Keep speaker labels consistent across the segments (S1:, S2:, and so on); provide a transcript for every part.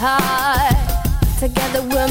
S1: Together we're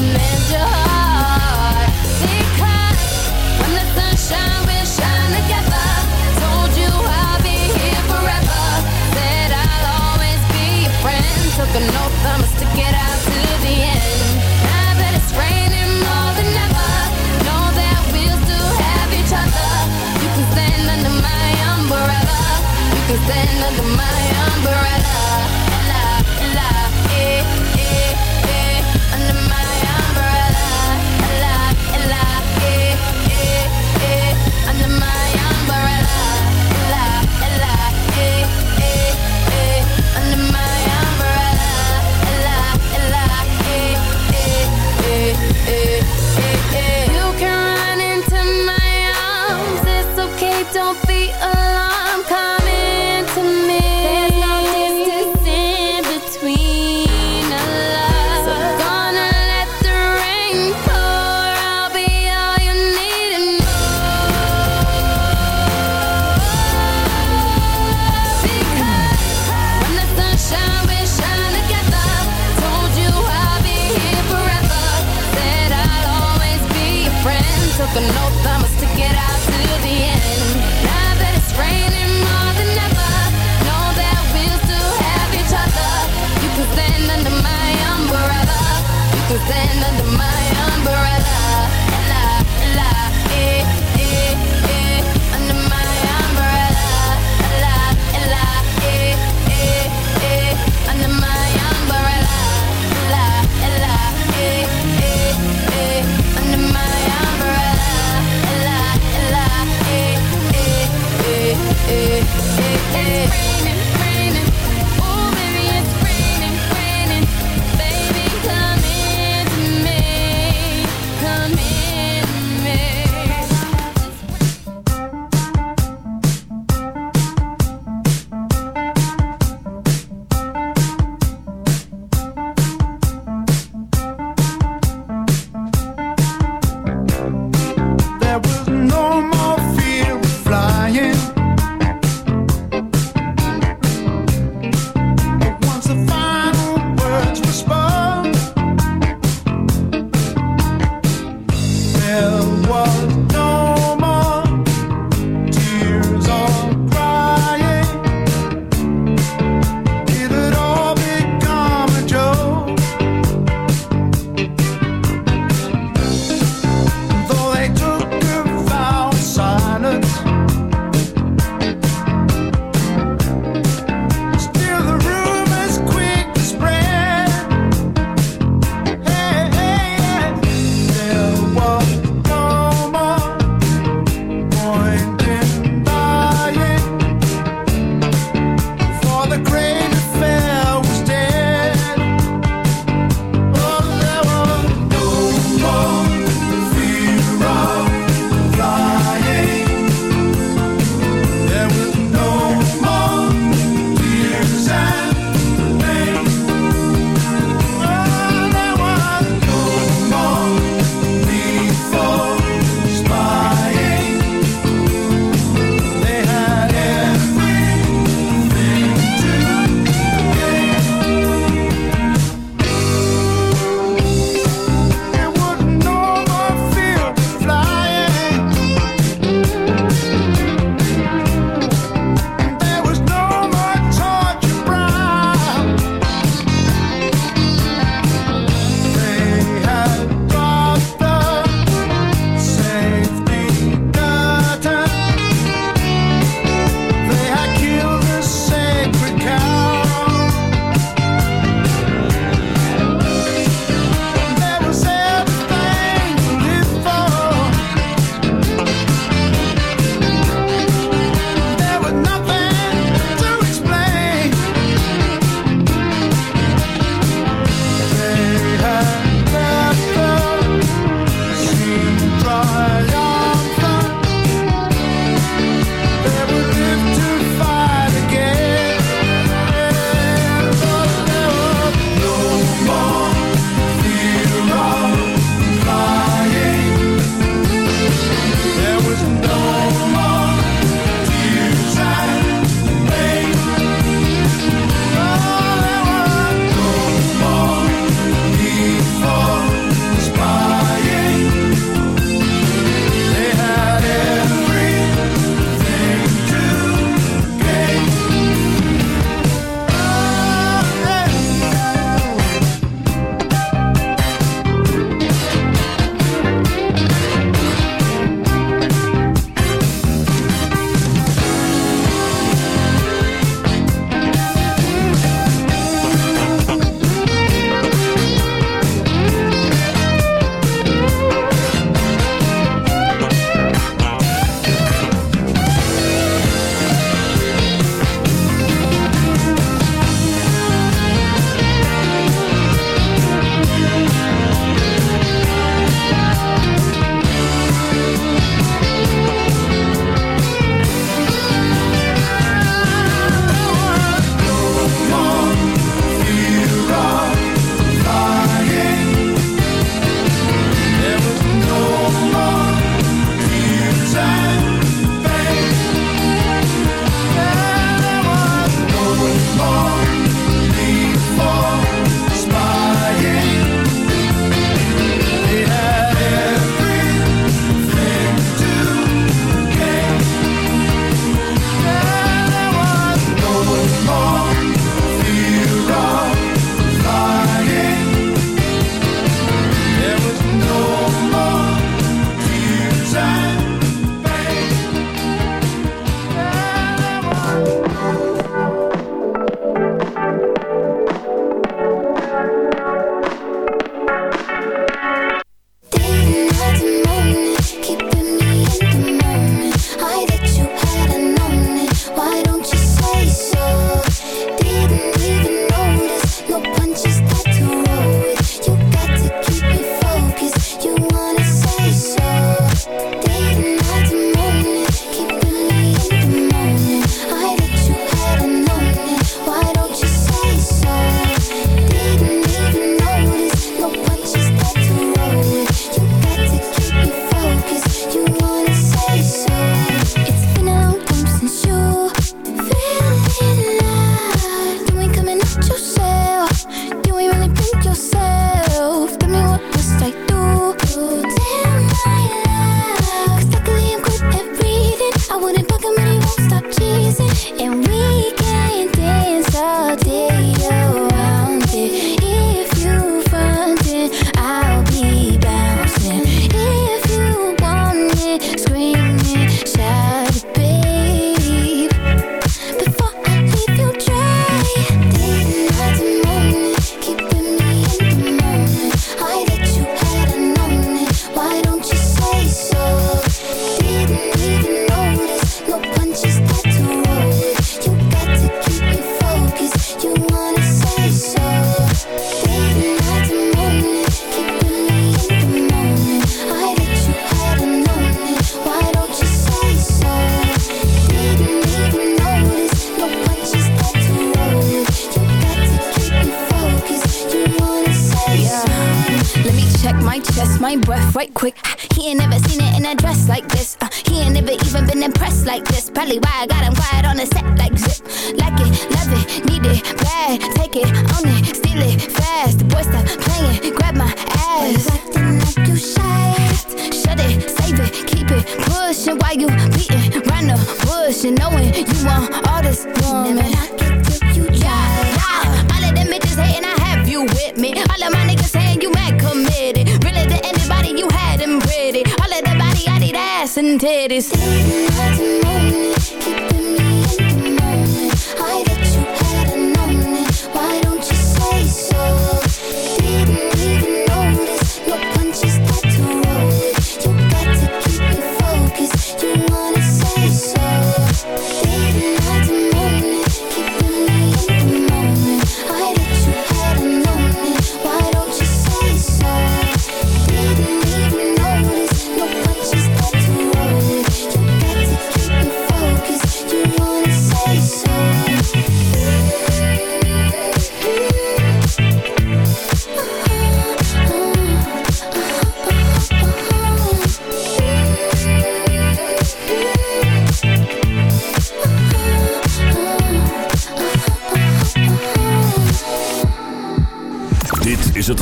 S1: wouldn't fuck him and he
S2: won't stop teasing.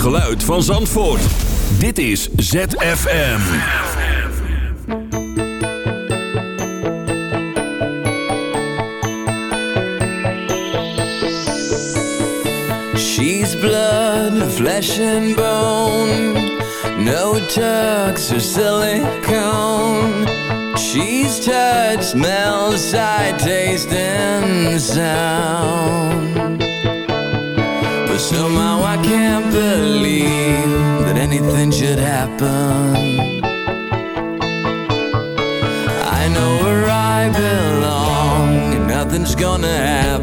S2: geluid van Zandvoort. Dit is ZFM.
S3: She's blood, flesh and bone. No tucks or silicone. She's touch, smell, sight, taste and sound. But somehow I can't believe that anything should happen. I know where I belong and nothing's gonna happen.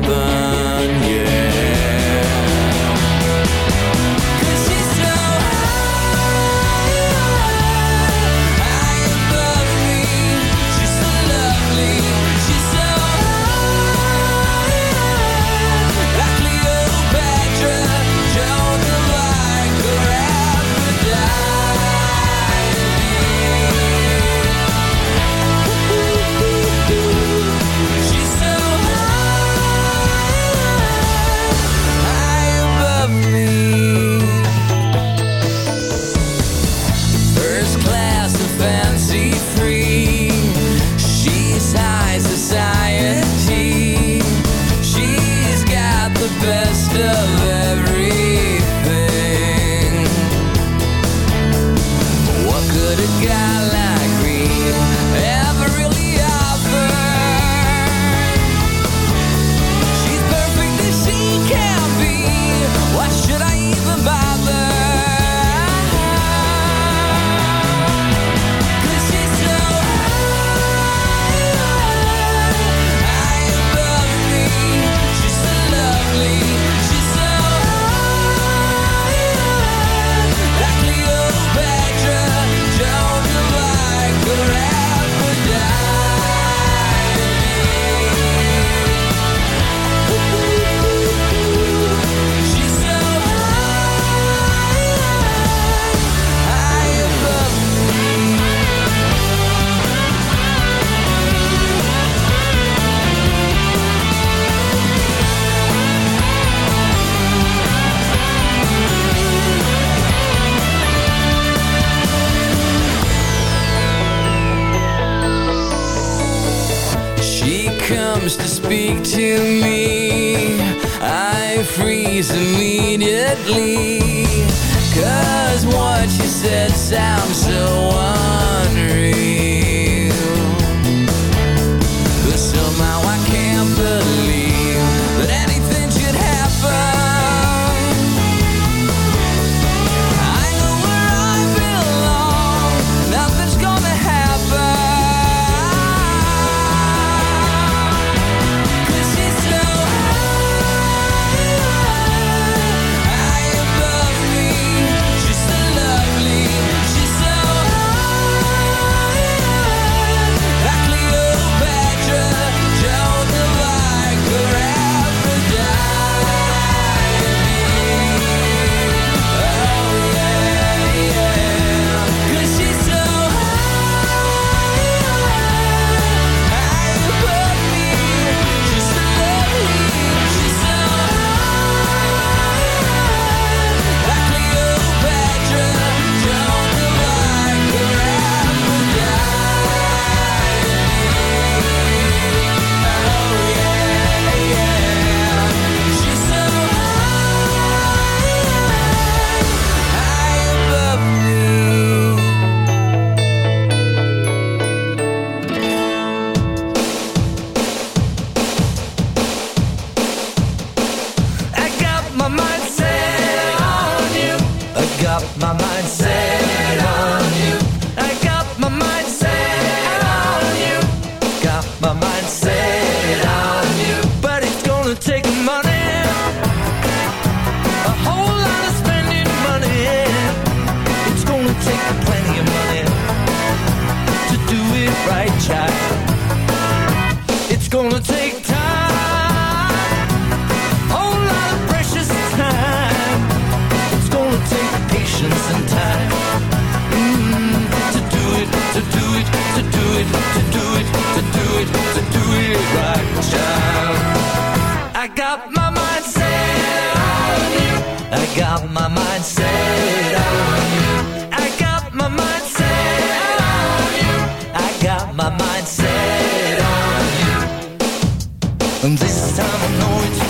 S3: And this time I know it's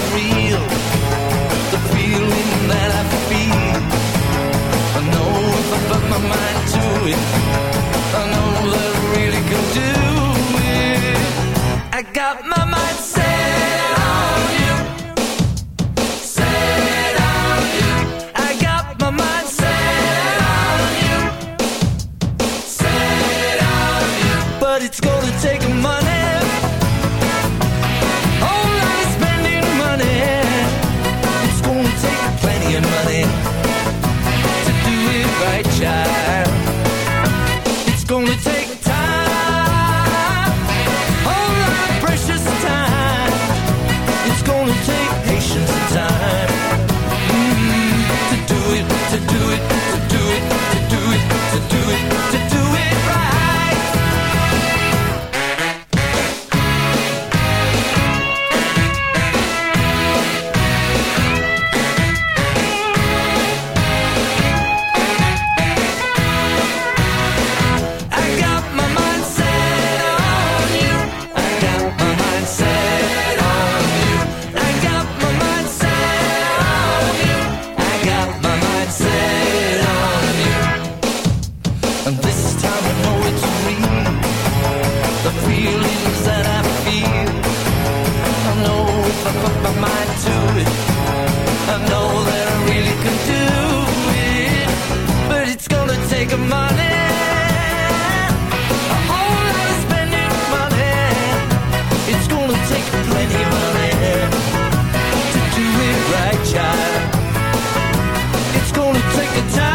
S3: gonna time,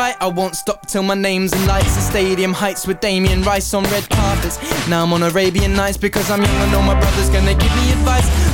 S4: right I won't stop till my name's in lights. The stadium heights with Damien Rice on red carpets. Now I'm on Arabian Nights because I'm young I know my brother's gonna give me advice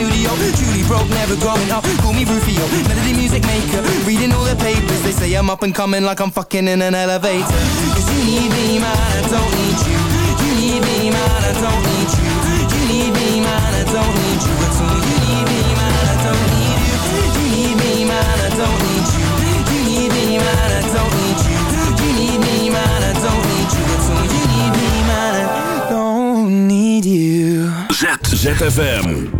S4: studio. Truly broke never growing up. Call me Rufio Melody music maker. Reading all the papers They say I'm up and coming Like I'm fucking in an elevator. Cause you need me man I don't need you. You need me man I don't need you. You need me man I don't need you at all. You need me man I don't need you. You need me man I don't need you. You need me man I don't need you. You need me man I don't need you at all. You need me man I don't need you.
S5: ZFM.